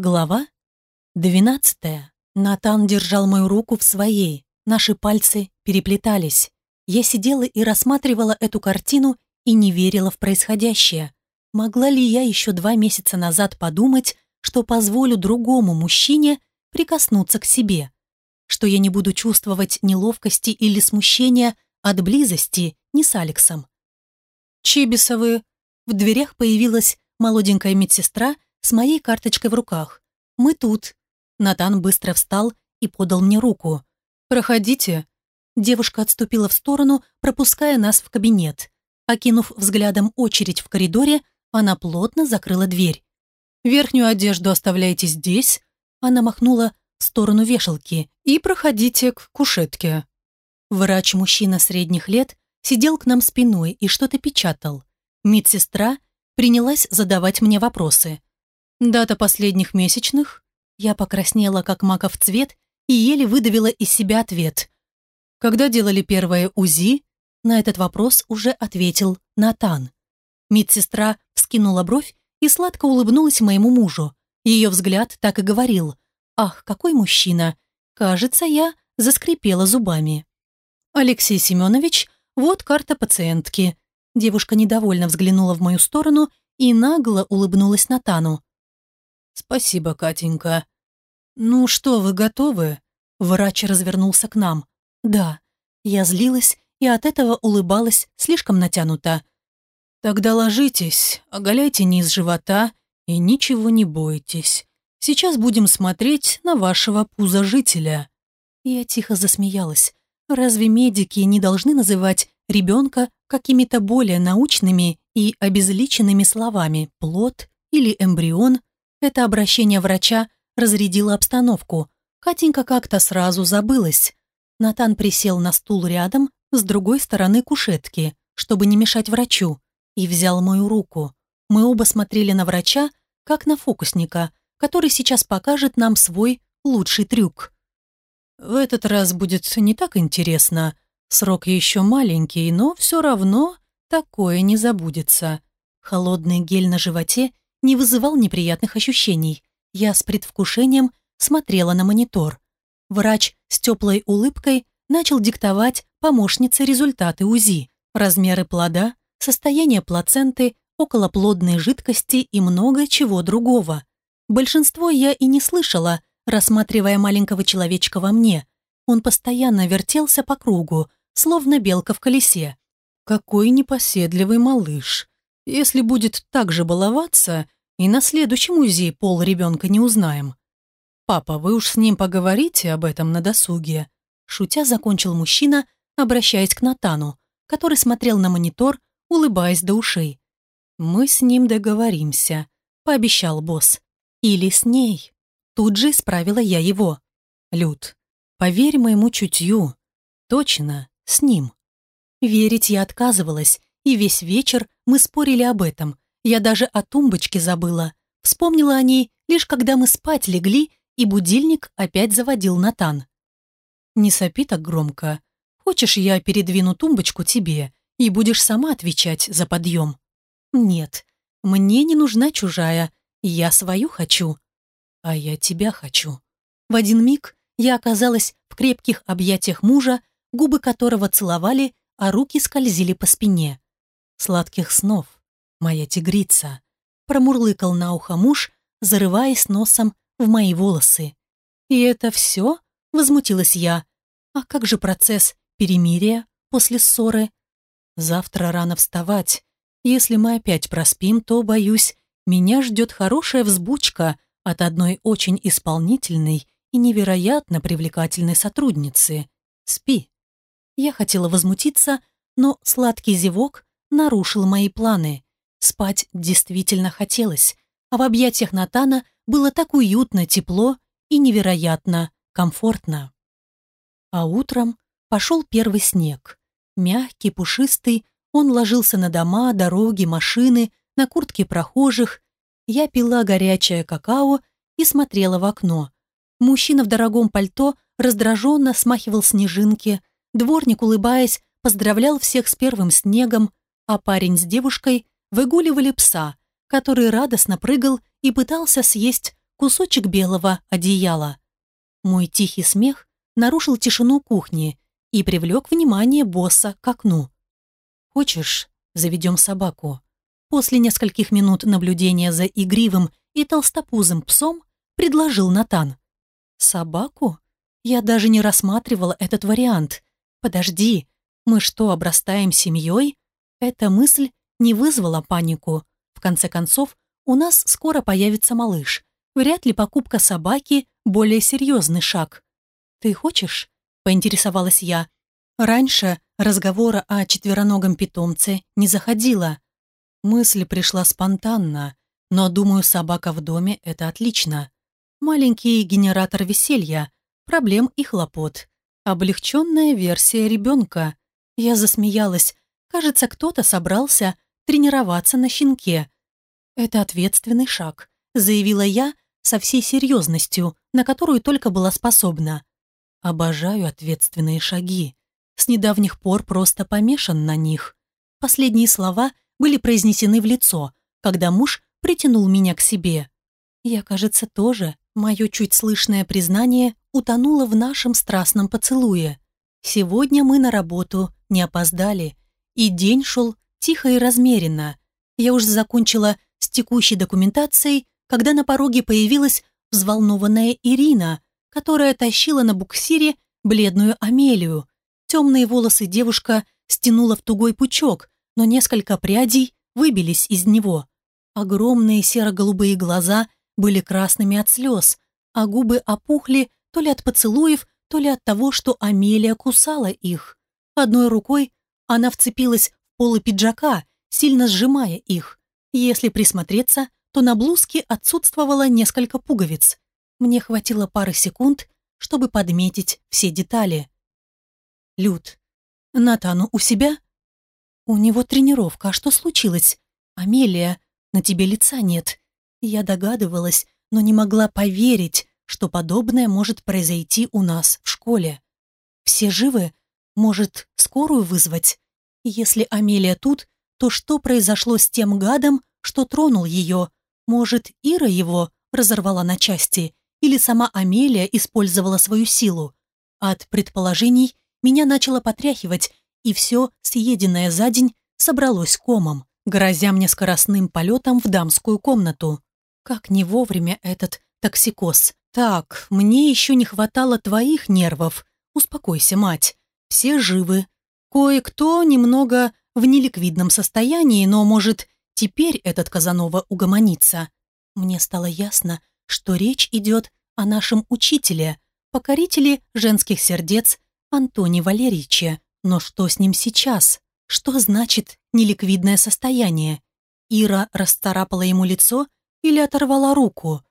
Глава двенадцатая. Натан держал мою руку в своей. Наши пальцы переплетались. Я сидела и рассматривала эту картину и не верила в происходящее. Могла ли я еще два месяца назад подумать, что позволю другому мужчине прикоснуться к себе? Что я не буду чувствовать неловкости или смущения от близости не с Алексом? Чибисовы. В дверях появилась молоденькая медсестра с моей карточкой в руках. «Мы тут». Натан быстро встал и подал мне руку. «Проходите». Девушка отступила в сторону, пропуская нас в кабинет. Окинув взглядом очередь в коридоре, она плотно закрыла дверь. «Верхнюю одежду оставляйте здесь», она махнула в сторону вешалки, «и проходите к кушетке». Врач-мужчина средних лет сидел к нам спиной и что-то печатал. Медсестра принялась задавать мне вопросы. Дата последних месячных? Я покраснела, как маков цвет, и еле выдавила из себя ответ. Когда делали первое УЗИ? На этот вопрос уже ответил Натан. Медсестра вскинула бровь и сладко улыбнулась моему мужу. Ее взгляд так и говорил. «Ах, какой мужчина! Кажется, я заскрипела зубами». «Алексей Семенович, вот карта пациентки». Девушка недовольно взглянула в мою сторону и нагло улыбнулась Натану. «Спасибо, Катенька». «Ну что, вы готовы?» Врач развернулся к нам. «Да». Я злилась и от этого улыбалась слишком натянуто. «Тогда ложитесь, оголяйте низ живота и ничего не бойтесь. Сейчас будем смотреть на вашего пузожителя». Я тихо засмеялась. Разве медики не должны называть ребенка какими-то более научными и обезличенными словами «плод» или «эмбрион», это обращение врача разрядило обстановку. Катенька как-то сразу забылась. Натан присел на стул рядом, с другой стороны кушетки, чтобы не мешать врачу, и взял мою руку. Мы оба смотрели на врача, как на фокусника, который сейчас покажет нам свой лучший трюк. В этот раз будет не так интересно. Срок еще маленький, но все равно такое не забудется. Холодный гель на животе не вызывал неприятных ощущений. Я с предвкушением смотрела на монитор. Врач с теплой улыбкой начал диктовать помощнице результаты УЗИ, размеры плода, состояние плаценты, околоплодной жидкости и много чего другого. Большинство я и не слышала, рассматривая маленького человечка во мне. Он постоянно вертелся по кругу, словно белка в колесе. Какой непоседливый малыш. Если будет так же баловаться, и на следующем УЗИ пол ребенка не узнаем. «Папа, вы уж с ним поговорите об этом на досуге», шутя закончил мужчина, обращаясь к Натану, который смотрел на монитор, улыбаясь до ушей. «Мы с ним договоримся», — пообещал босс. «Или с ней». Тут же исправила я его. «Люд, поверь моему чутью. Точно, с ним». Верить я отказывалась, и весь вечер мы спорили об этом. Я даже о тумбочке забыла. Вспомнила о ней лишь когда мы спать легли, и будильник опять заводил Натан. «Не сопи так громко. Хочешь, я передвину тумбочку тебе, и будешь сама отвечать за подъем?» «Нет, мне не нужна чужая, я свою хочу. А я тебя хочу». В один миг я оказалась в крепких объятиях мужа, губы которого целовали, а руки скользили по спине. Сладких снов, моя тигрица, промурлыкал на ухо муж, зарываясь носом в мои волосы. «И это все?» — возмутилась я. «А как же процесс перемирия после ссоры?» «Завтра рано вставать. Если мы опять проспим, то, боюсь, меня ждет хорошая взбучка от одной очень исполнительной и невероятно привлекательной сотрудницы. Спи». Я хотела возмутиться, но сладкий зевок нарушил мои планы. Спать действительно хотелось, а в объятиях Натана было так уютно, тепло и невероятно комфортно. А утром пошел первый снег. Мягкий, пушистый, он ложился на дома, дороги, машины, на куртки прохожих. Я пила горячее какао и смотрела в окно. Мужчина в дорогом пальто раздраженно смахивал снежинки, дворник, улыбаясь, поздравлял всех с первым снегом, а парень с девушкой выгуливали пса, который радостно прыгал и пытался съесть кусочек белого одеяла. Мой тихий смех нарушил тишину кухни и привлек внимание босса к окну. «Хочешь, заведем собаку?» После нескольких минут наблюдения за игривым и толстопузым псом предложил Натан. «Собаку? Я даже не рассматривала этот вариант. Подожди, мы что, обрастаем семьей?» Эта мысль не вызвала панику. В конце концов, у нас скоро появится малыш. Вряд ли покупка собаки – более серьезный шаг. «Ты хочешь?» – поинтересовалась я. Раньше разговора о четвероногом питомце не заходило. Мысль пришла спонтанно, но, думаю, собака в доме – это отлично. Маленький генератор веселья, проблем и хлопот. Облегченная версия ребенка. Я засмеялась. Кажется, кто-то собрался тренироваться на щенке. Это ответственный шаг, заявила я со всей серьезностью, на которую только была способна. Обожаю ответственные шаги. С недавних пор просто помешан на них. Последние слова были произнесены в лицо, когда муж притянул меня к себе. Я, кажется, тоже Мое чуть слышное признание утонуло в нашем страстном поцелуе. Сегодня мы на работу не опоздали, и день шел тихо и размеренно. Я уже закончила с текущей документацией, когда на пороге появилась взволнованная Ирина, которая тащила на буксире бледную Амелию. Темные волосы девушка стянула в тугой пучок, но несколько прядей выбились из него. Огромные серо-голубые глаза были красными от слез, а губы опухли то ли от поцелуев, то ли от того, что Амелия кусала их. Одной рукой она вцепилась в полы пиджака, сильно сжимая их. Если присмотреться, то на блузке отсутствовало несколько пуговиц. Мне хватило пары секунд, чтобы подметить все детали. «Люд, Натану у себя?» «У него тренировка, а что случилось?» «Амелия, на тебе лица нет. Я догадывалась, но не могла поверить, что подобное может произойти у нас в школе. Все живы? Может, скорую вызвать? Если Амелия тут, то что произошло с тем гадом, что тронул ее? Может, Ира его разорвала на части? Или сама Амелия использовала свою силу? От предположений меня начало потряхивать, и все, съеденное за день, собралось комом, грозя мне скоростным полетом в дамскую комнату. Как не вовремя этот токсикоз. Так, мне еще не хватало твоих нервов. Успокойся, мать. Все живы. Кое-кто немного в неликвидном состоянии, но, может, теперь этот Казанова угомонится. Мне стало ясно, что речь идет о нашем учителе, покорителе женских сердец Антоне Валерьевиче. Но что с ним сейчас? Что значит неликвидное состояние? Ира расцарапала ему лицо или оторвала руку.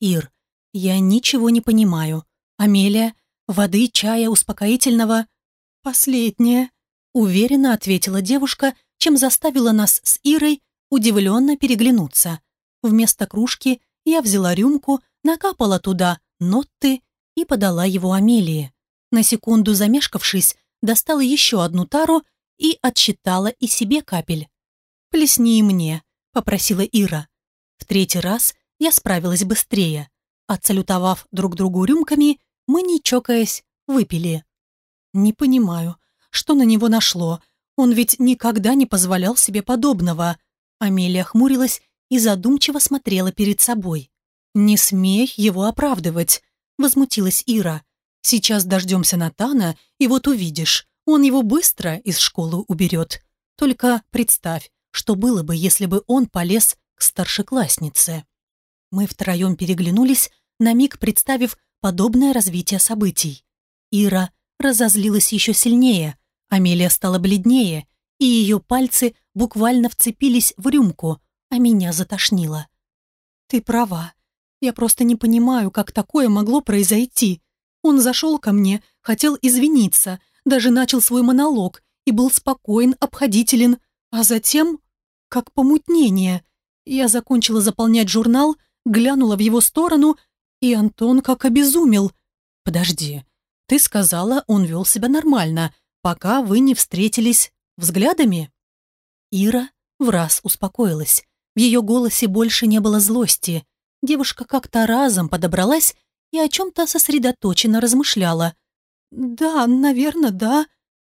«Ир, я ничего не понимаю. Амелия, воды, чая, успокоительного?» «Последнее», — уверенно ответила девушка, чем заставила нас с Ирой удивленно переглянуться. Вместо кружки я взяла рюмку, накапала туда ноты и подала его Амелии. На секунду замешкавшись, достала еще одну тару и отсчитала и себе капель. «Плесни мне», — попросила Ира. В третий раз я справилась быстрее. Отсалютовав друг другу рюмками, мы, не чокаясь, выпили. Не понимаю, что на него нашло. Он ведь никогда не позволял себе подобного. Амелия хмурилась и задумчиво смотрела перед собой. «Не смей его оправдывать», — возмутилась Ира. «Сейчас дождемся Натана, и вот увидишь, он его быстро из школы уберет. Только представь, что было бы, если бы он полез к старшекласснице. Мы втроем переглянулись, на миг представив подобное развитие событий. Ира разозлилась еще сильнее, Амелия стала бледнее, и ее пальцы буквально вцепились в рюмку, а меня затошнило. «Ты права. Я просто не понимаю, как такое могло произойти. Он зашел ко мне, хотел извиниться, даже начал свой монолог и был спокоен, обходителен, а затем, как помутнение, я закончила заполнять журнал, глянула в его сторону, и Антон как обезумел. «Подожди, ты сказала, он вел себя нормально, пока вы не встретились взглядами?» Ира в раз успокоилась. В ее голосе больше не было злости. Девушка как-то разом подобралась и о чем-то сосредоточенно размышляла. «Да, наверное, да».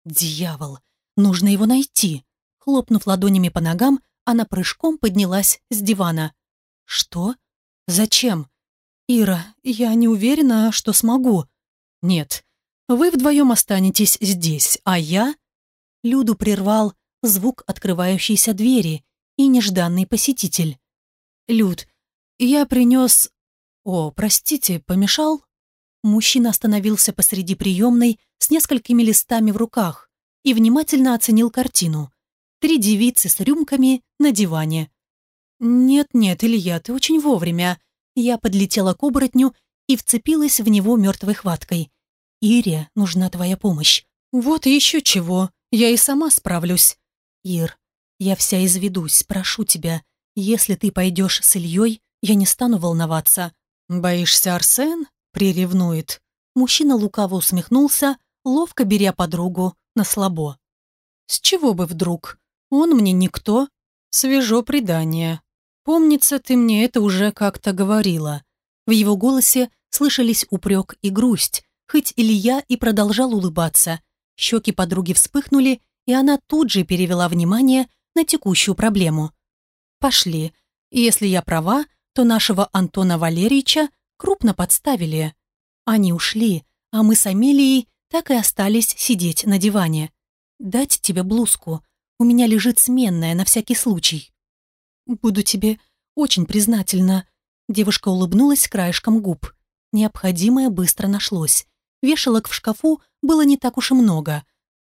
«Дьявол! Нужно его найти!» Хлопнув ладонями по ногам, она прыжком поднялась с дивана. «Что? Зачем?» «Ира, я не уверена, что смогу». «Нет, вы вдвоем останетесь здесь, а я...» Люду прервал звук открывающейся двери и нежданный посетитель. «Люд, я принес...» «О, простите, помешал?» Мужчина остановился посреди приемной с несколькими листами в руках и внимательно оценил картину. Три девицы с рюмками на диване. «Нет-нет, Илья, ты очень вовремя». Я подлетела к оборотню и вцепилась в него мертвой хваткой. «Ире, нужна твоя помощь». «Вот еще чего, я и сама справлюсь». «Ир, я вся изведусь, прошу тебя. Если ты пойдешь с Ильей, я не стану волноваться». «Боишься, Арсен?» — приревнует. Мужчина лукаво усмехнулся, ловко беря подругу на слабо. «С чего бы вдруг? Он мне никто. Свежо предание. Помнится, ты мне это уже как-то говорила». В его голосе слышались упрек и грусть, хоть Илья и продолжал улыбаться. Щеки подруги вспыхнули, и она тут же перевела внимание на текущую проблему. «Пошли. Если я права, то нашего Антона Валерьевича крупно подставили. Они ушли, а мы с Амелией так и остались сидеть на диване. Дать тебе блузку. У меня лежит сменная на всякий случай. Буду тебе очень признательна. Девушка улыбнулась краешком губ. Необходимое быстро нашлось. Вешалок в шкафу было не так уж и много.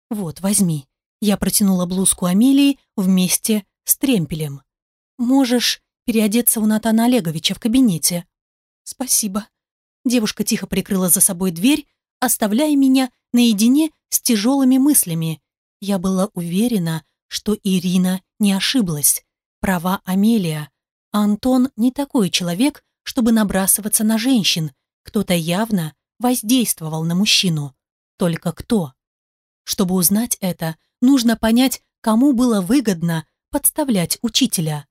Вот, возьми. Я протянула блузку Амелии вместе с тремпелем. Можешь переодеться у Натана Олеговича в кабинете. Спасибо. Девушка тихо прикрыла за собой дверь, оставляя меня наедине с тяжелыми мыслями. Я была уверена, что Ирина не ошиблась. Права Амелия. Антон не такой человек, чтобы набрасываться на женщин. Кто-то явно воздействовал на мужчину. Только кто? Чтобы узнать это, нужно понять, кому было выгодно подставлять учителя.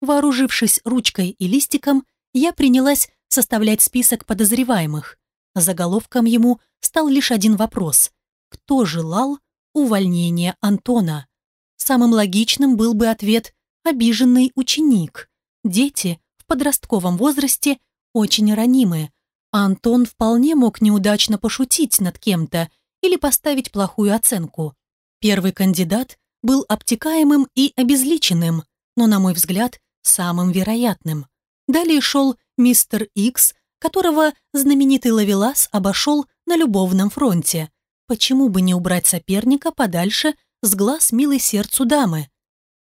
Вооружившись ручкой и листиком, я принялась составлять список подозреваемых. Заголовком ему стал лишь один вопрос. Кто желал увольнения Антона? Самым логичным был бы ответ «обиженный ученик». Дети в подростковом возрасте очень ранимы, Антон вполне мог неудачно пошутить над кем-то или поставить плохую оценку. Первый кандидат был обтекаемым и обезличенным, но, на мой взгляд, самым вероятным. Далее шел мистер Икс, которого знаменитый Лавелас обошел на любовном фронте. Почему бы не убрать соперника подальше с глаз милой сердцу дамы?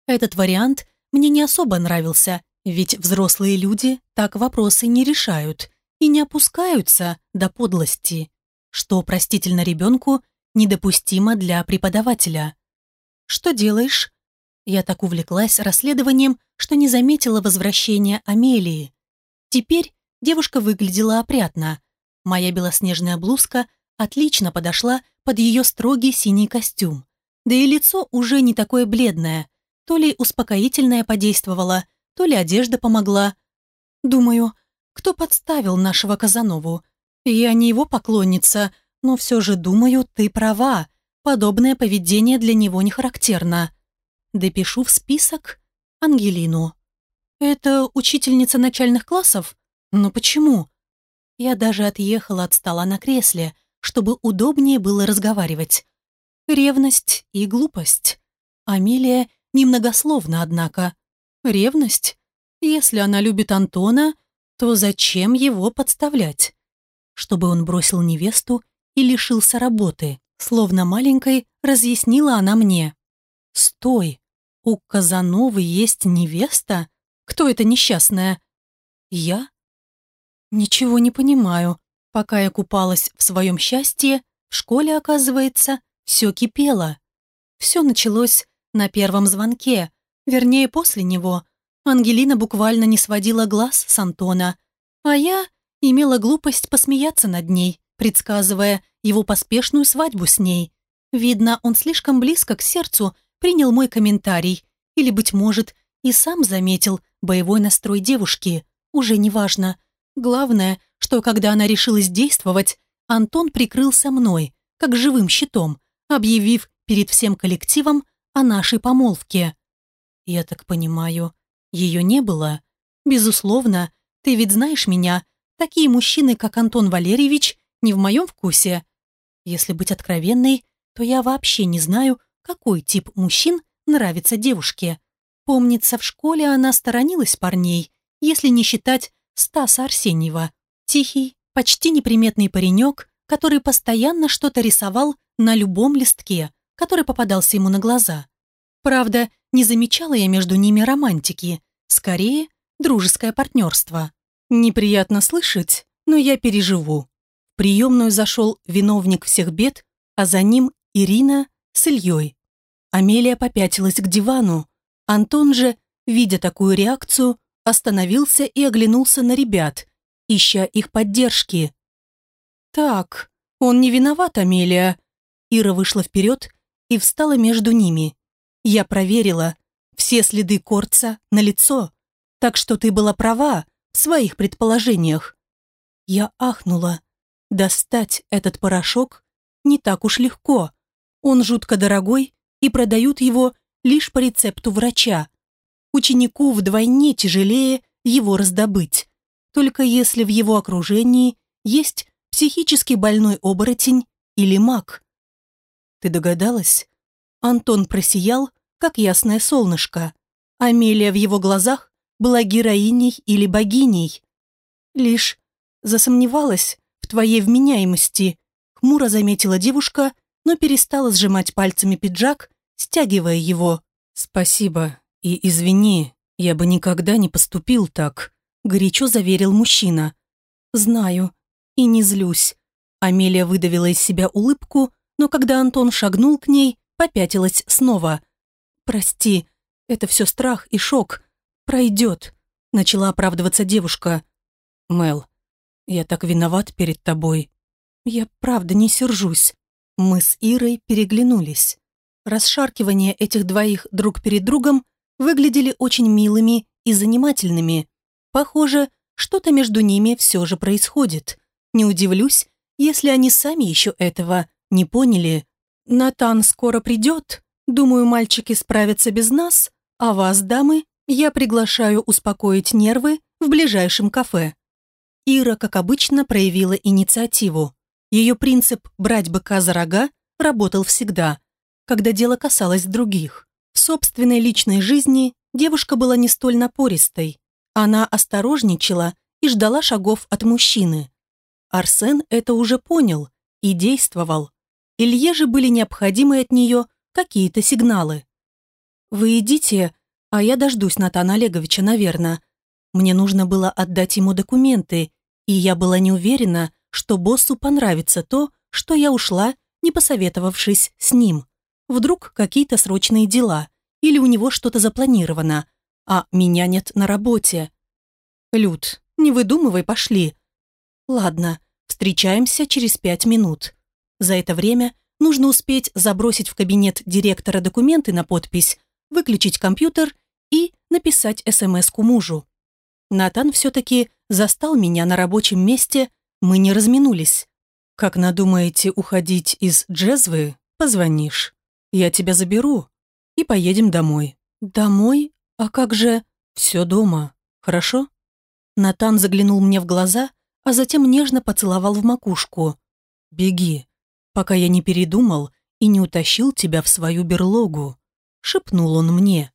Этот вариант мне не особо нравился, ведь взрослые люди так вопросы не решают и не опускаются до подлости что простительно ребенку, недопустимо для преподавателя. «Что делаешь?» Я так увлеклась расследованием, что не заметила возвращения Амелии. Теперь девушка выглядела опрятно. Моя белоснежная блузка отлично подошла под ее строгий синий костюм. Да и лицо уже не такое бледное. То ли успокоительное подействовало, то ли одежда помогла. Думаю, кто подставил нашего Казанову? Я не его поклонница, но все же думаю, ты права. Подобное поведение для него не характерно. Допишу в список Ангелину. Это учительница начальных классов? Но почему? Я даже отъехала от стола на кресле, чтобы удобнее было разговаривать. Ревность и глупость. Амелия немногословна, однако. Ревность? Если она любит Антона, то зачем его подставлять? чтобы он бросил невесту и лишился работы. Словно маленькой разъяснила она мне. «Стой! У Казановы есть невеста? Кто это несчастная?» «Я?» «Ничего не понимаю. Пока я купалась в своем счастье, в школе, оказывается, все кипело. Все началось на первом звонке, вернее, после него. Ангелина буквально не сводила глаз с Антона, а я имела глупость посмеяться над ней, предсказывая его поспешную свадьбу с ней. Видно, он слишком близко к сердцу принял мой комментарий, или, быть может, и сам заметил боевой настрой девушки. уже не важно. Главное, что когда она решилась действовать, Антон прикрылся мной, как живым щитом, объявив перед всем коллективом о нашей помолвке. Я так понимаю, ее не было? Безусловно, ты ведь знаешь меня, такие мужчины, как Антон Валерьевич, не в моем вкусе. Если быть откровенной, то я вообще не знаю, какой тип мужчин нравится девушке. Помнится, в школе она сторонилась парней, если не считать Стаса Арсеньева. Тихий, почти неприметный паренек, который постоянно что-то рисовал на любом листке, который попадался ему на глаза. Правда, не замечала я между ними романтики, скорее, дружеское партнерство. Неприятно слышать, но я переживу. В приемную зашел виновник всех бед, а за ним Ирина с Ильей. Амелия попятилась к дивану. Антон же, видя такую реакцию, остановился и оглянулся на ребят, ища их поддержки. «Так, он не виноват, Амелия». Ира вышла вперед и встала между ними. «Я проверила. Все следы корца на лицо. Так что ты была права в своих предположениях». Я ахнула. Достать этот порошок не так уж легко. Он жутко дорогой, и продают его лишь по рецепту врача. Ученику вдвойне тяжелее его раздобыть, только если в его окружении есть психически больной оборотень или маг. Ты догадалась? Антон просиял, как ясное солнышко. Амелия в его глазах была героиней или богиней. Лишь засомневалась в твоей вменяемости, хмуро заметила девушка, но перестала сжимать пальцами пиджак, стягивая его. «Спасибо и извини, я бы никогда не поступил так», горячо заверил мужчина. «Знаю и не злюсь». Амелия выдавила из себя улыбку, но когда Антон шагнул к ней, попятилась снова. «Прости, это все страх и шок. Пройдет», — начала оправдываться девушка. «Мел, я так виноват перед тобой. Я правда не сержусь. Мы с Ирой переглянулись. Расшаркивания этих двоих друг перед другом выглядели очень милыми и занимательными. Похоже, что-то между ними все же происходит. Не удивлюсь, если они сами еще этого не поняли. Натан скоро придет. Думаю, мальчики справятся без нас, а вас, дамы, я приглашаю успокоить нервы в ближайшем кафе. Ира, как обычно, проявила инициативу. Ее принцип «брать быка за рога» работал всегда, когда дело касалось других. В собственной личной жизни девушка была не столь напористой. Она осторожничала и ждала шагов от мужчины. Арсен это уже понял и действовал. Илье же были необходимы от нее какие-то сигналы. «Вы идите, а я дождусь Натана Олеговича, наверное. Мне нужно было отдать ему документы, и я была не уверена, что боссу понравится то, что я ушла, не посоветовавшись с ним. Вдруг какие-то срочные дела, или у него что-то запланировано, а меня нет на работе. Люд, не выдумывай, пошли. Ладно, встречаемся через пять минут. За это время нужно успеть забросить в кабинет директора документы на подпись, выключить компьютер и написать СМС-ку мужу. Натан все-таки застал меня на рабочем месте мы не разминулись. Как надумаете уходить из Джезвы, позвонишь. Я тебя заберу и поедем домой. Домой? А как же... Все дома, хорошо? Натан заглянул мне в глаза, а затем нежно поцеловал в макушку. «Беги, пока я не передумал и не утащил тебя в свою берлогу», — шепнул он мне.